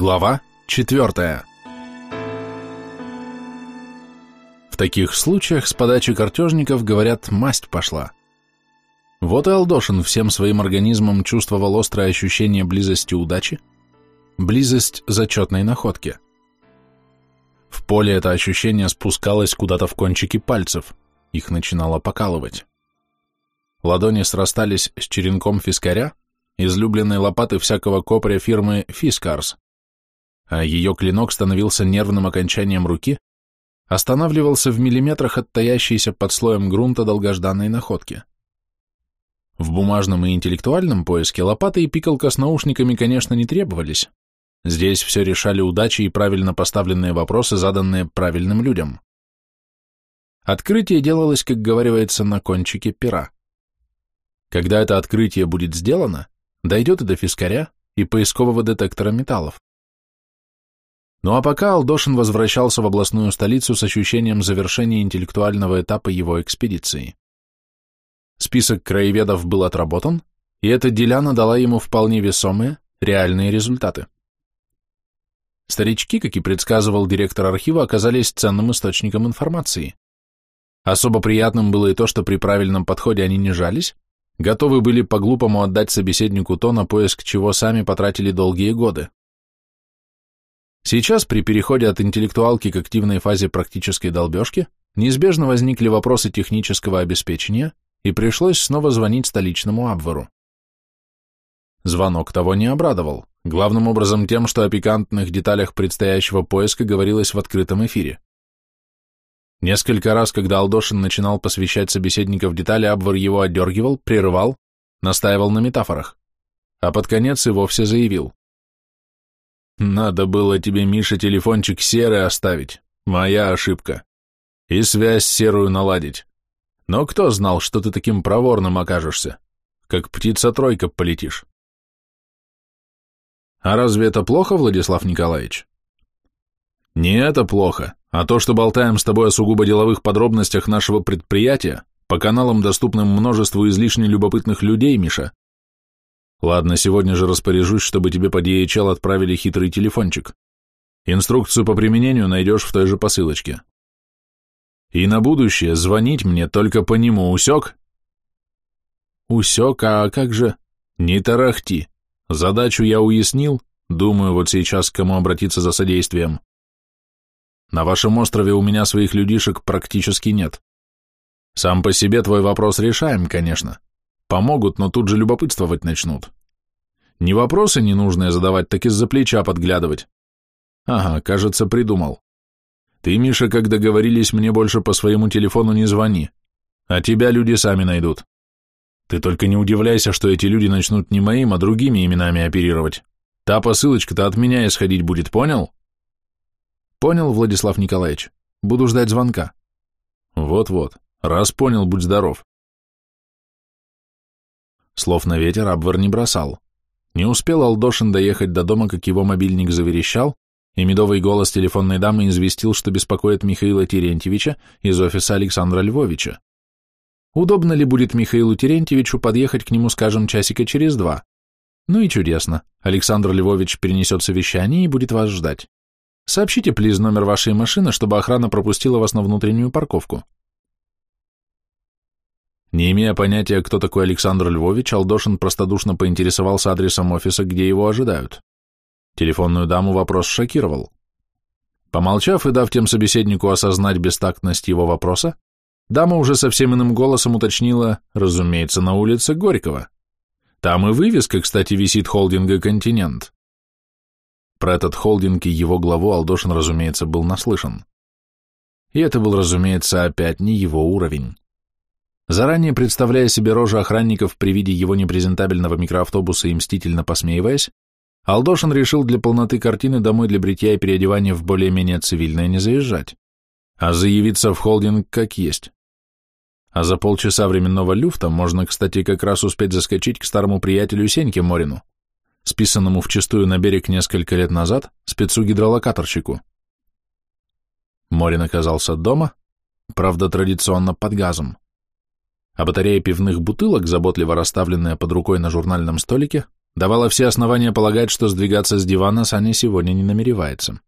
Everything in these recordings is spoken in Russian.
Глава 4. В таких случаях с подачи картежников, говорят, масть пошла. Вот и Алдошин всем своим организмом чувствовал острое ощущение близости удачи, близость зачетной находки. В поле это ощущение спускалось куда-то в кончики пальцев, их начинало покалывать. Ладони срастались с черенком фискаря, излюбленной лопаты всякого копря фирмы «Фискарс», ее клинок становился нервным окончанием руки, останавливался в миллиметрах от таящейся под слоем грунта долгожданной находки. В бумажном и интеллектуальном поиске лопаты и пикалка с наушниками, конечно, не требовались. Здесь все решали удачи и правильно поставленные вопросы, заданные правильным людям. Открытие делалось, как говорится, на кончике пера. Когда это открытие будет сделано, дойдет и до фискаря, и поискового детектора металлов. Ну а пока Алдошин возвращался в областную столицу с ощущением завершения интеллектуального этапа его экспедиции. Список краеведов был отработан, и эта деляна дала ему вполне весомые, реальные результаты. Старички, как и предсказывал директор архива, оказались ценным источником информации. Особо приятным было и то, что при правильном подходе они не жались, готовы были по-глупому отдать собеседнику то, на поиск чего сами потратили долгие годы. Сейчас, при переходе от интеллектуалки к активной фазе практической долбежки, неизбежно возникли вопросы технического обеспечения, и пришлось снова звонить столичному Абвару. Звонок того не обрадовал, главным образом тем, что о пикантных деталях предстоящего поиска говорилось в открытом эфире. Несколько раз, когда Алдошин начинал посвящать собеседника в детали, Абвар его отдергивал, прерывал, настаивал на метафорах, а под конец и вовсе заявил. Надо было тебе, Миша, телефончик серый оставить. Моя ошибка. И связь серую наладить. Но кто знал, что ты таким проворным окажешься? Как птица-тройка полетишь. А разве это плохо, Владислав Николаевич? Не это плохо, а то, что болтаем с тобой о сугубо деловых подробностях нашего предприятия, по каналам, доступным множеству излишне любопытных людей, Миша, Ладно, сегодня же распоряжусь, чтобы тебе по DHL отправили хитрый телефончик. Инструкцию по применению найдешь в той же посылочке. И на будущее звонить мне только по нему, усек? Усек, а как же? Не тарахти. Задачу я уяснил, думаю, вот сейчас к кому обратиться за содействием. На вашем острове у меня своих людишек практически нет. Сам по себе твой вопрос решаем, конечно. Помогут, но тут же любопытствовать начнут. Не вопросы ненужные задавать, так из-за плеча подглядывать. Ага, кажется, придумал. Ты, Миша, как договорились, мне больше по своему телефону не звони, а тебя люди сами найдут. Ты только не удивляйся, что эти люди начнут не моим, а другими именами оперировать. Та посылочка-то от меня исходить будет, понял? Понял, Владислав Николаевич. Буду ждать звонка. Вот-вот. Раз понял, будь здоров. Слов на ветер Абвар не бросал. Не успел Алдошин доехать до дома, как его мобильник заверещал, и медовый голос телефонной дамы известил, что беспокоит Михаила Терентьевича из офиса Александра Львовича. Удобно ли будет Михаилу Терентьевичу подъехать к нему, скажем, часика через два? Ну и чудесно. Александр Львович перенесет совещание и будет вас ждать. Сообщите, плиз, номер вашей машины, чтобы охрана пропустила вас на внутреннюю парковку. Не имея понятия, кто такой Александр Львович, Алдошин простодушно поинтересовался адресом офиса, где его ожидают. Телефонную даму вопрос шокировал. Помолчав и дав тем собеседнику осознать бестактность его вопроса, дама уже совсем иным голосом уточнила, разумеется, на улице Горького. Там и вывеска, кстати, висит холдинга «Континент». Про этот холдинг и его главу Алдошин, разумеется, был наслышан. И это был, разумеется, опять не его уровень. Заранее представляя себе рожи охранников при виде его непрезентабельного микроавтобуса и мстительно посмеиваясь, Алдошин решил для полноты картины домой для бритья и переодевания в более-менее цивильное не заезжать, а заявиться в холдинг как есть. А за полчаса временного люфта можно, кстати, как раз успеть заскочить к старому приятелю Сеньке Морину, списанному вчистую на берег несколько лет назад спецу-гидролокаторщику. Морин оказался дома, правда, традиционно под газом а батарея пивных бутылок, заботливо расставленная под рукой на журнальном столике, давало все основания полагать, что сдвигаться с дивана Саня сегодня не намеревается.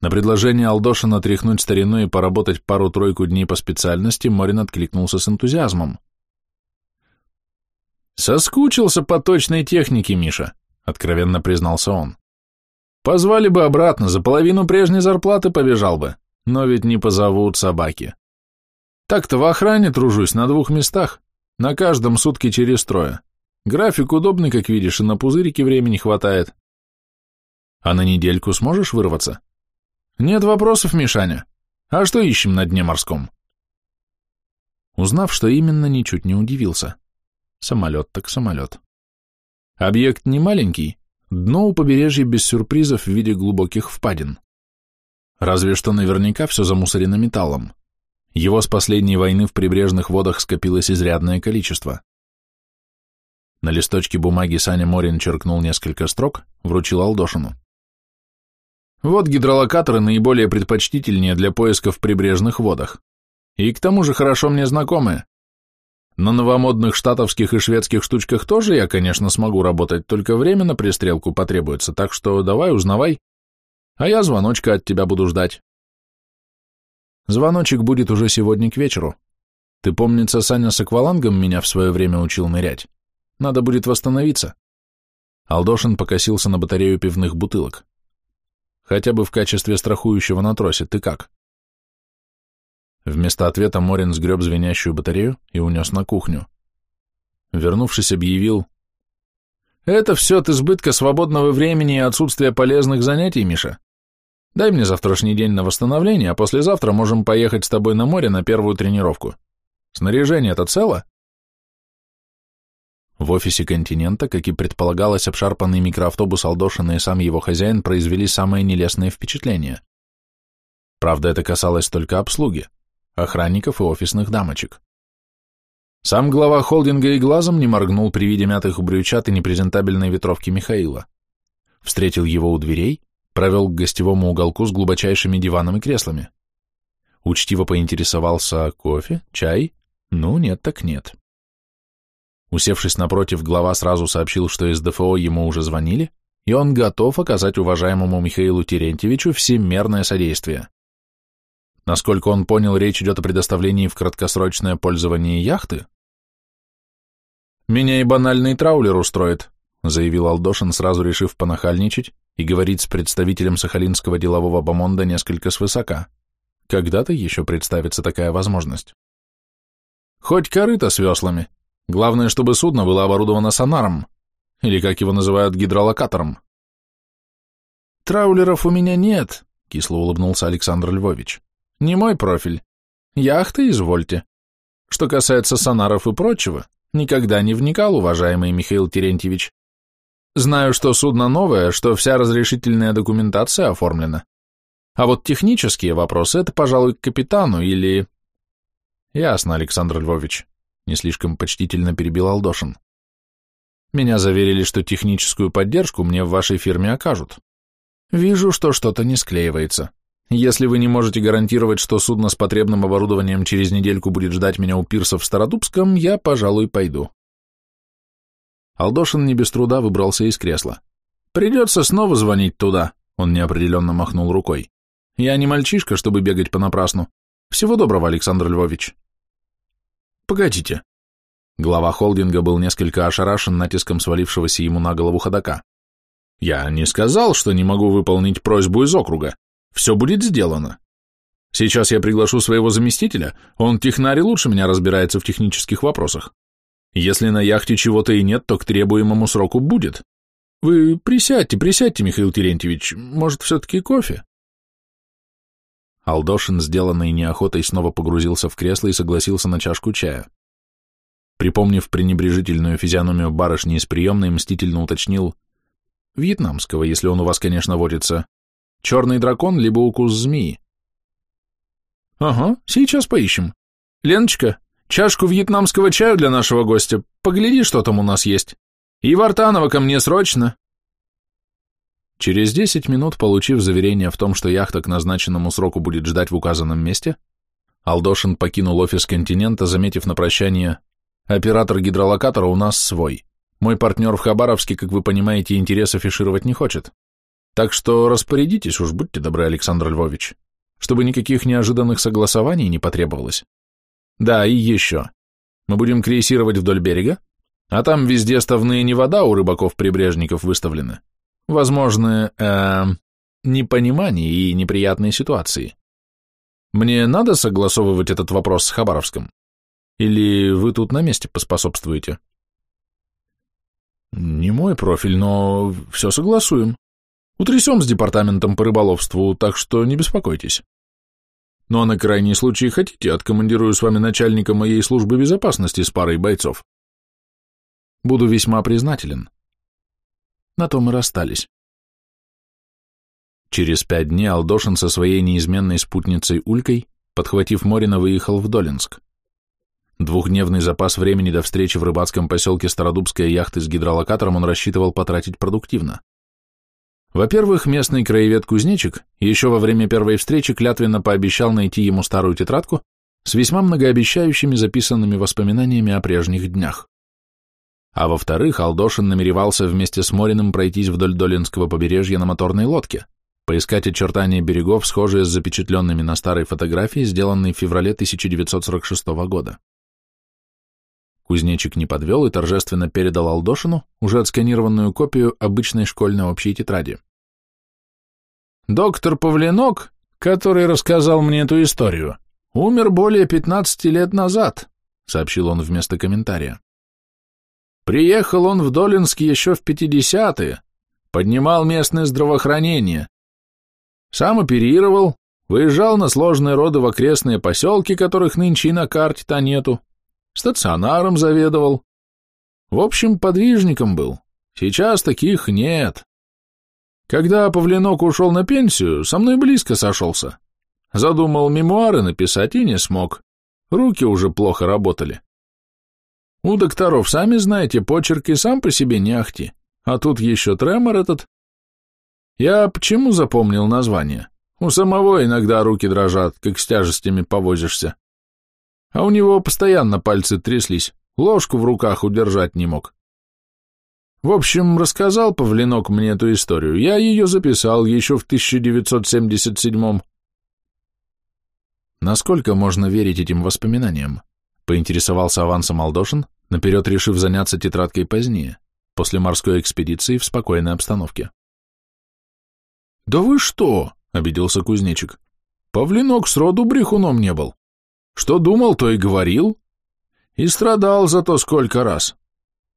На предложение Алдошина тряхнуть старину и поработать пару-тройку дней по специальности Морин откликнулся с энтузиазмом. «Соскучился по точной технике, Миша», — откровенно признался он. «Позвали бы обратно, за половину прежней зарплаты побежал бы, но ведь не позовут собаки. Так-то в охране тружусь на двух местах, на каждом сутки через трое. График удобный, как видишь, и на пузырики времени хватает. А на недельку сможешь вырваться?» «Нет вопросов, Мишаня. А что ищем на дне морском?» Узнав, что именно, ничуть не удивился. Самолет так самолет. Объект не маленький, дно у побережья без сюрпризов в виде глубоких впадин. Разве что наверняка все замусорено металлом. Его с последней войны в прибрежных водах скопилось изрядное количество. На листочке бумаги Саня Морин черкнул несколько строк, вручил Алдошину. Вот гидролокаторы наиболее предпочтительнее для поиска в прибрежных водах. И к тому же хорошо мне знакомые. На новомодных штатовских и шведских штучках тоже я, конечно, смогу работать, только время на пристрелку потребуется, так что давай узнавай, а я звоночка от тебя буду ждать. Звоночек будет уже сегодня к вечеру. Ты, помнится, Саня с аквалангом меня в свое время учил нырять. Надо будет восстановиться. Алдошин покосился на батарею пивных бутылок. Хотя бы в качестве страхующего на тросе, ты как? Вместо ответа Морин сгреб звенящую батарею и унес на кухню. Вернувшись, объявил, «Это все от избытка свободного времени и отсутствия полезных занятий, Миша. Дай мне завтрашний день на восстановление, а послезавтра можем поехать с тобой на море на первую тренировку. Снаряжение-то цело?» В офисе «Континента», как и предполагалось, обшарпанный микроавтобус Алдошина и сам его хозяин произвели самое нелестное впечатление. Правда, это касалось только обслуги охранников и офисных дамочек. Сам глава холдинга и глазом не моргнул при виде мятых брючат и непрезентабельной ветровки Михаила. Встретил его у дверей, провел к гостевому уголку с глубочайшими диваном и креслами. Учтиво поинтересовался кофе, чай? Ну, нет так нет. Усевшись напротив, глава сразу сообщил, что из ДФО ему уже звонили, и он готов оказать уважаемому Михаилу Терентьевичу всемерное содействие. Насколько он понял, речь идет о предоставлении в краткосрочное пользование яхты? «Меня и банальный траулер устроит», — заявил Алдошин, сразу решив понахальничать и говорить с представителем сахалинского делового бомонда несколько свысока. Когда-то еще представится такая возможность. «Хоть корыто с веслами. Главное, чтобы судно было оборудовано сонаром, или, как его называют, гидролокатором». «Траулеров у меня нет», — кисло улыбнулся Александр Львович. Не мой профиль. Яхты извольте. Что касается сонаров и прочего, никогда не вникал, уважаемый Михаил Терентьевич. Знаю, что судно новое, что вся разрешительная документация оформлена. А вот технические вопросы — это, пожалуй, к капитану или... Ясно, Александр Львович. Не слишком почтительно перебил Алдошин. Меня заверили, что техническую поддержку мне в вашей фирме окажут. Вижу, что что-то не склеивается. Если вы не можете гарантировать, что судно с потребным оборудованием через недельку будет ждать меня у пирса в Стародубском, я, пожалуй, пойду. Алдошин не без труда выбрался из кресла. Придется снова звонить туда, он неопределенно махнул рукой. Я не мальчишка, чтобы бегать понапрасну. Всего доброго, Александр Львович. Погодите. Глава холдинга был несколько ошарашен натиском свалившегося ему на голову ходока. Я не сказал, что не могу выполнить просьбу из округа. Все будет сделано. Сейчас я приглашу своего заместителя, он технарь лучше меня разбирается в технических вопросах. Если на яхте чего-то и нет, то к требуемому сроку будет. Вы присядьте, присядьте, Михаил Терентьевич, может, все-таки кофе? Алдошин, сделанный неохотой, снова погрузился в кресло и согласился на чашку чая. Припомнив пренебрежительную физиономию барышни из приемной, мстительно уточнил «Вьетнамского, если он у вас, конечно, водится. Черный дракон, либо укус змеи. Ага, сейчас поищем. Леночка, чашку вьетнамского чаю для нашего гостя. Погляди, что там у нас есть. И Вартанова ко мне срочно. Через десять минут, получив заверение в том, что яхта к назначенному сроку будет ждать в указанном месте, Алдошин покинул офис континента, заметив на прощание «Оператор гидролокатора у нас свой, Мой партнер в Хабаровске, как вы понимаете, интерес афишировать не хочет. Так что распорядитесь уж, будьте добры, Александр Львович, чтобы никаких неожиданных согласований не потребовалось. Да, и еще. Мы будем крейсировать вдоль берега, а там везде ставные не вода у рыбаков-прибрежников выставлены. Возможны, э, непонимания и неприятные ситуации. Мне надо согласовывать этот вопрос с Хабаровском? Или вы тут на месте поспособствуете? Не мой профиль, но все согласуем. Утрясем с департаментом по рыболовству, так что не беспокойтесь. Ну а на крайний случай хотите, откомандирую с вами начальника моей службы безопасности с парой бойцов. Буду весьма признателен. На то мы расстались. Через пять дней Алдошин со своей неизменной спутницей Улькой, подхватив Морина, выехал в Долинск. Двухдневный запас времени до встречи в рыбацком поселке Стародубская яхты с гидролокатором он рассчитывал потратить продуктивно. Во-первых, местный краевед-кузнечик еще во время первой встречи клятвенно пообещал найти ему старую тетрадку с весьма многообещающими записанными воспоминаниями о прежних днях. А во-вторых, Алдошин намеревался вместе с Мориным пройтись вдоль Долинского побережья на моторной лодке, поискать очертания берегов, схожие с запечатленными на старой фотографии, сделанной в феврале 1946 года. Кузнечик не подвел и торжественно передал Алдошину уже отсканированную копию обычной школьной общей тетради. «Доктор Павленок, который рассказал мне эту историю, умер более 15 лет назад», сообщил он вместо комментария. «Приехал он в Долинск еще в 50-е, поднимал местное здравоохранение. Сам оперировал, выезжал на сложные роды в окрестные поселки, которых нынче и на карте-то нету, стационаром заведовал. В общем, подвижником был. Сейчас таких нет. Когда Павленок ушел на пенсию, со мной близко сошелся. Задумал мемуары написать и не смог. Руки уже плохо работали. У докторов, сами знаете, почерк и сам по себе не ахти. А тут еще тремор этот. Я почему запомнил название? У самого иногда руки дрожат, как с тяжестями повозишься а у него постоянно пальцы тряслись, ложку в руках удержать не мог. В общем, рассказал Павленок мне эту историю, я ее записал еще в 1977-м. Насколько можно верить этим воспоминаниям? Поинтересовался авансом Алдошин, наперед решив заняться тетрадкой позднее, после морской экспедиции в спокойной обстановке. «Да вы что?» — обиделся кузнечик. «Павленок сроду брехуном не был. Что думал, то и говорил. И страдал за то сколько раз.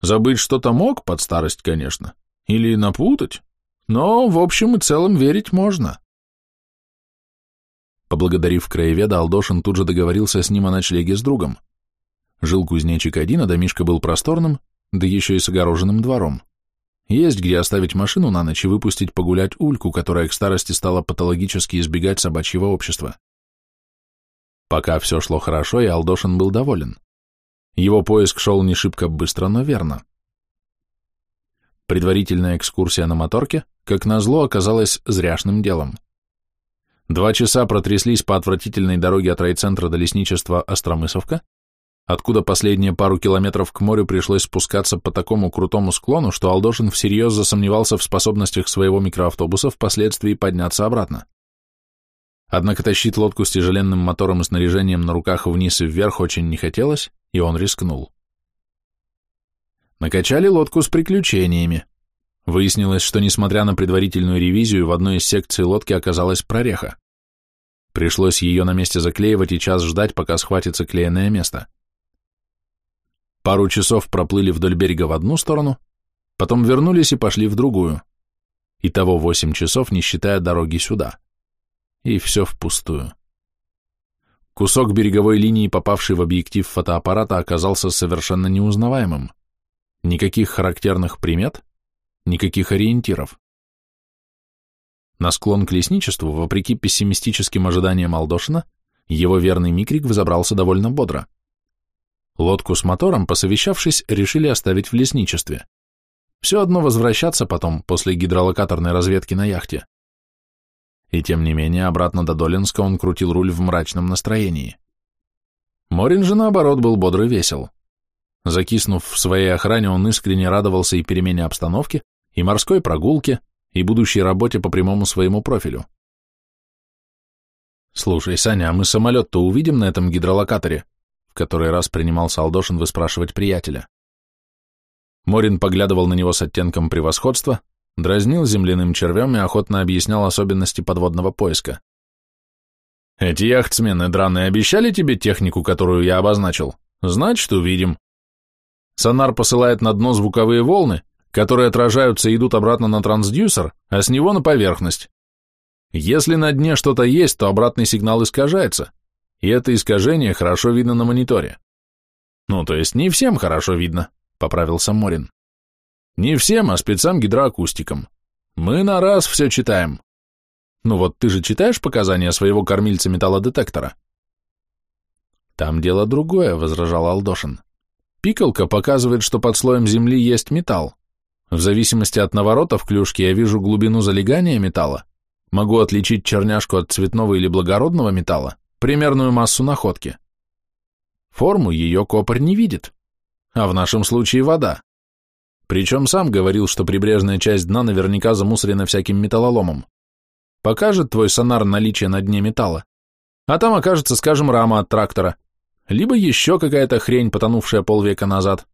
Забыть что-то мог под старость, конечно. Или напутать. Но, в общем и целом, верить можно. Поблагодарив краеведа, Алдошин тут же договорился с ним о ночлеге с другом. Жил кузнечик один, а домишка был просторным, да еще и с огороженным двором. Есть где оставить машину на ночь и выпустить погулять ульку, которая к старости стала патологически избегать собачьего общества. Пока все шло хорошо, и Алдошин был доволен. Его поиск шел не шибко быстро, но верно. Предварительная экскурсия на моторке, как назло, оказалась зряшным делом. Два часа протряслись по отвратительной дороге от райцентра до лесничества Остромысовка, откуда последние пару километров к морю пришлось спускаться по такому крутому склону, что Алдошин всерьез засомневался в способностях своего микроавтобуса впоследствии подняться обратно. Однако тащить лодку с тяжеленным мотором и снаряжением на руках вниз и вверх очень не хотелось, и он рискнул. Накачали лодку с приключениями. Выяснилось, что, несмотря на предварительную ревизию, в одной из секций лодки оказалась прореха. Пришлось ее на месте заклеивать и час ждать, пока схватится клеенное место. Пару часов проплыли вдоль берега в одну сторону, потом вернулись и пошли в другую. Итого восемь часов, не считая дороги сюда и все впустую. Кусок береговой линии, попавший в объектив фотоаппарата, оказался совершенно неузнаваемым. Никаких характерных примет, никаких ориентиров. На склон к лесничеству, вопреки пессимистическим ожиданиям Алдошина, его верный микрик взобрался довольно бодро. Лодку с мотором, посовещавшись, решили оставить в лесничестве. Все одно возвращаться потом, после гидролокаторной разведки на яхте и тем не менее обратно до Долинска он крутил руль в мрачном настроении. Морин же, наоборот, был бодр и весел. Закиснув в своей охране, он искренне радовался и перемене обстановки, и морской прогулке, и будущей работе по прямому своему профилю. «Слушай, Саня, а мы самолет-то увидим на этом гидролокаторе?» В который раз принимался Алдошин выспрашивать приятеля. Морин поглядывал на него с оттенком превосходства, дразнил земляным червем и охотно объяснял особенности подводного поиска. «Эти яхтсмены драные обещали тебе технику, которую я обозначил? Значит, увидим. Сонар посылает на дно звуковые волны, которые отражаются и идут обратно на трансдюсер, а с него на поверхность. Если на дне что-то есть, то обратный сигнал искажается, и это искажение хорошо видно на мониторе. Ну, то есть не всем хорошо видно, поправился Морин. Не всем, а спецам-гидроакустикам. Мы на раз все читаем. Ну вот ты же читаешь показания своего кормильца металлодетектора? Там дело другое, возражал Алдошин. Пикалка показывает, что под слоем земли есть металл. В зависимости от наворота в клюшке я вижу глубину залегания металла, могу отличить черняшку от цветного или благородного металла, примерную массу находки. Форму ее копарь не видит, а в нашем случае вода. Причем сам говорил, что прибрежная часть дна наверняка замусорена всяким металлоломом. Покажет твой сонар наличие на дне металла, а там окажется, скажем, рама от трактора, либо еще какая-то хрень, потонувшая полвека назад.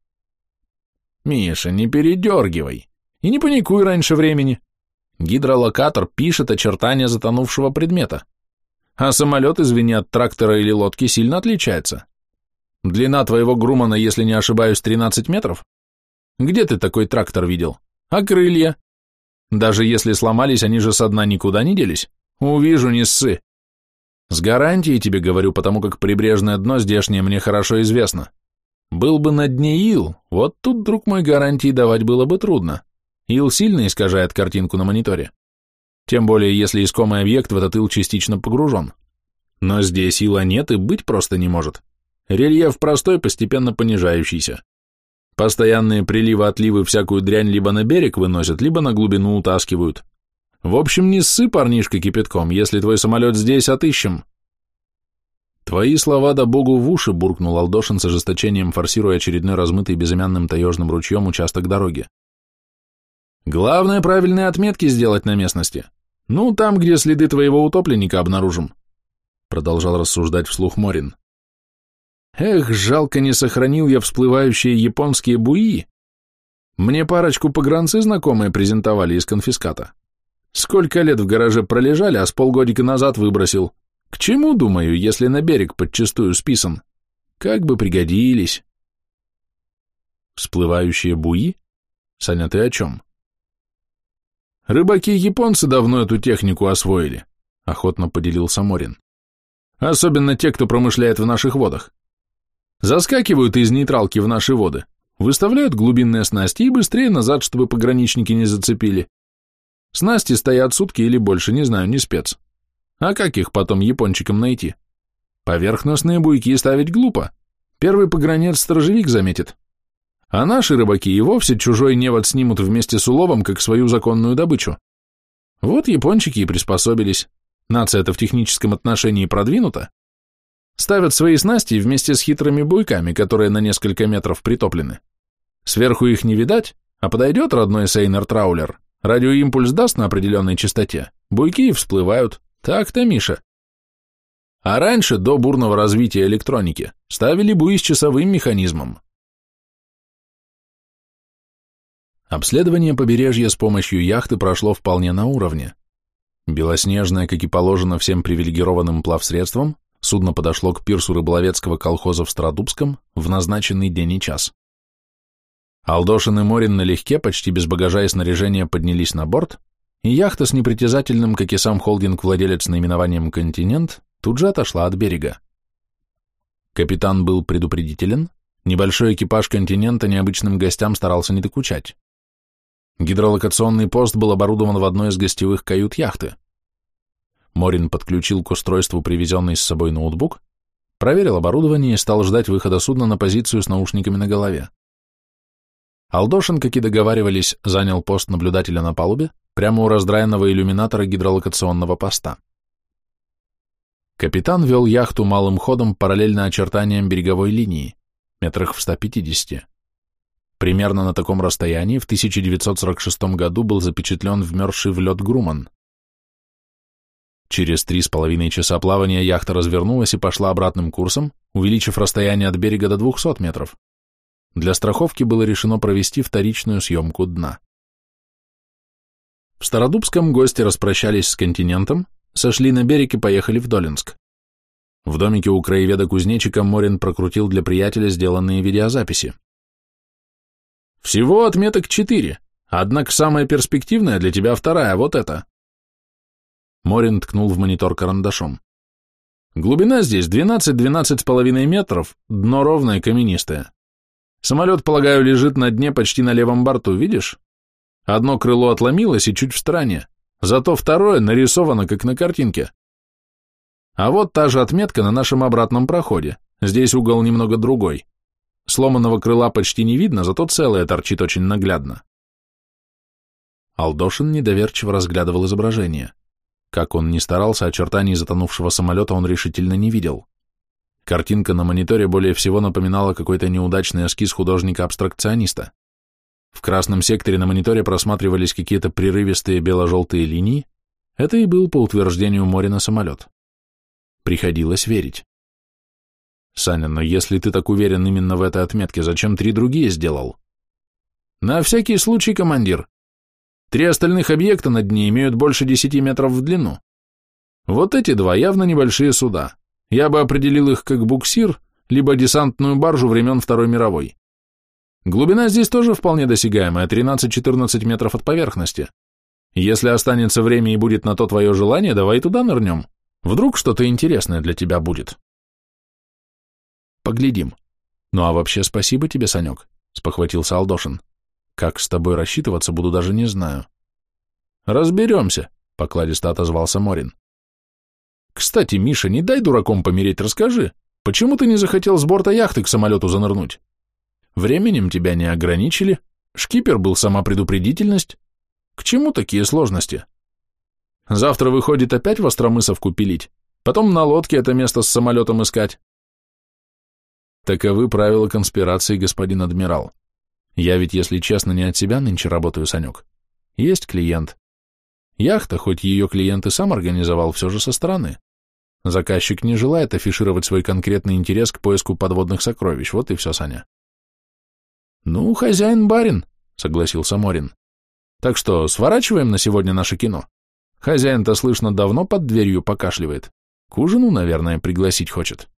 Миша, не передергивай и не паникуй раньше времени. Гидролокатор пишет очертания затонувшего предмета, а самолет, извини, от трактора или лодки сильно отличается. Длина твоего Грумана, если не ошибаюсь, 13 метров? Где ты такой трактор видел? А крылья? Даже если сломались, они же со дна никуда не делись. Увижу, не ссы. С гарантией тебе говорю, потому как прибрежное дно здешнее мне хорошо известно. Был бы на дне ил, вот тут, друг мой, гарантии давать было бы трудно. Ил сильно искажает картинку на мониторе. Тем более, если искомый объект в этот ил частично погружен. Но здесь ила нет и быть просто не может. Рельеф простой, постепенно понижающийся. Постоянные приливы-отливы всякую дрянь либо на берег выносят, либо на глубину утаскивают. В общем, не ссы, парнишка, кипятком, если твой самолет здесь, отыщем. Твои слова да богу в уши, буркнул Алдошин с ожесточением, форсируя очередной размытый безымянным таежным ручьем участок дороги. Главное, правильные отметки сделать на местности. Ну, там, где следы твоего утопленника обнаружим, продолжал рассуждать вслух Морин. Эх, жалко не сохранил я всплывающие японские буи. Мне парочку погранцы знакомые презентовали из конфиската. Сколько лет в гараже пролежали, а с полгодика назад выбросил. К чему, думаю, если на берег подчистую списан? Как бы пригодились. Всплывающие буи? Саня, ты о чем? Рыбаки-японцы давно эту технику освоили, охотно поделился Морин. Особенно те, кто промышляет в наших водах. Заскакивают из нейтралки в наши воды, выставляют глубинные снасти и быстрее назад, чтобы пограничники не зацепили. Снасти стоят сутки или больше, не знаю, не спец. А как их потом япончикам найти? Поверхностные буйки ставить глупо. Первый погранец-стражевик заметит. А наши рыбаки и вовсе чужой невод снимут вместе с уловом, как свою законную добычу. Вот япончики и приспособились. Нация-то в техническом отношении продвинута. Ставят свои снасти вместе с хитрыми буйками, которые на несколько метров притоплены. Сверху их не видать, а подойдет родной Сейнер-траулер, Радиоимпульс даст на определенной частоте, буйки и всплывают. Так-то, Миша. А раньше, до бурного развития электроники, ставили буи с часовым механизмом. Обследование побережья с помощью яхты прошло вполне на уровне. Белоснежное, как и положено всем привилегированным плавсредствам, судно подошло к пирсу рыболовецкого колхоза в Стародубском в назначенный день и час. Алдошин и Морин налегке, почти без багажа и снаряжения поднялись на борт, и яхта с непритязательным, как и сам холдинг-владелец наименованием «Континент», тут же отошла от берега. Капитан был предупредителен, небольшой экипаж «Континента» необычным гостям старался не докучать. Гидролокационный пост был оборудован в одной из гостевых кают яхты. Морин подключил к устройству привезенный с собой ноутбук, проверил оборудование и стал ждать выхода судна на позицию с наушниками на голове. Алдошин, как и договаривались, занял пост наблюдателя на палубе, прямо у раздраенного иллюминатора гидролокационного поста. Капитан вел яхту малым ходом параллельно очертаниям береговой линии, метрах в 150. Примерно на таком расстоянии в 1946 году был запечатлен вмерзший в лед Груман. Через три с половиной часа плавания яхта развернулась и пошла обратным курсом, увеличив расстояние от берега до 200 метров. Для страховки было решено провести вторичную съемку дна. В Стародубском гости распрощались с континентом, сошли на берег и поехали в Долинск. В домике у краеведа-кузнечика Морин прокрутил для приятеля сделанные видеозаписи. «Всего отметок четыре, однако самая перспективная для тебя вторая, вот эта». Морин ткнул в монитор карандашом. Глубина здесь 12-12 с половиной метров, дно ровное, каменистое. Самолет, полагаю, лежит на дне почти на левом борту, видишь? Одно крыло отломилось и чуть в стороне, зато второе нарисовано, как на картинке. А вот та же отметка на нашем обратном проходе, здесь угол немного другой. Сломанного крыла почти не видно, зато целое торчит очень наглядно. Алдошин недоверчиво разглядывал изображение. Как он ни старался, очертаний затонувшего самолета он решительно не видел. Картинка на мониторе более всего напоминала какой-то неудачный эскиз художника-абстракциониста. В красном секторе на мониторе просматривались какие-то прерывистые бело-желтые линии. Это и был, по утверждению Морина, самолет. Приходилось верить. Саня, но если ты так уверен именно в этой отметке, зачем три другие сделал? На всякий случай, командир. Три остальных объекта над ней имеют больше 10 метров в длину. Вот эти два явно небольшие суда. Я бы определил их как буксир, либо десантную баржу времен Второй мировой. Глубина здесь тоже вполне досягаемая, 13-14 метров от поверхности. Если останется время и будет на то твое желание, давай туда нырнем. Вдруг что-то интересное для тебя будет. Поглядим. Ну а вообще спасибо тебе, Санек, спохватился Алдошин. Как с тобой рассчитываться буду, даже не знаю. Разберемся, покладисто отозвался Морин. Кстати, Миша, не дай дураком помереть, расскажи, почему ты не захотел с борта яхты к самолету занырнуть? Временем тебя не ограничили, шкипер был сама предупредительность. К чему такие сложности? Завтра выходит опять в Остромысовку пилить, потом на лодке это место с самолетом искать. Таковы правила конспирации, господин адмирал. Я ведь, если честно, не от себя нынче работаю, Санек. Есть клиент. Яхта, хоть ее клиент и сам организовал, все же со стороны. Заказчик не желает афишировать свой конкретный интерес к поиску подводных сокровищ, вот и все, Саня. Ну, хозяин-барин, согласился Морин. Так что, сворачиваем на сегодня наше кино? Хозяин-то, слышно, давно под дверью покашливает. К ужину, наверное, пригласить хочет.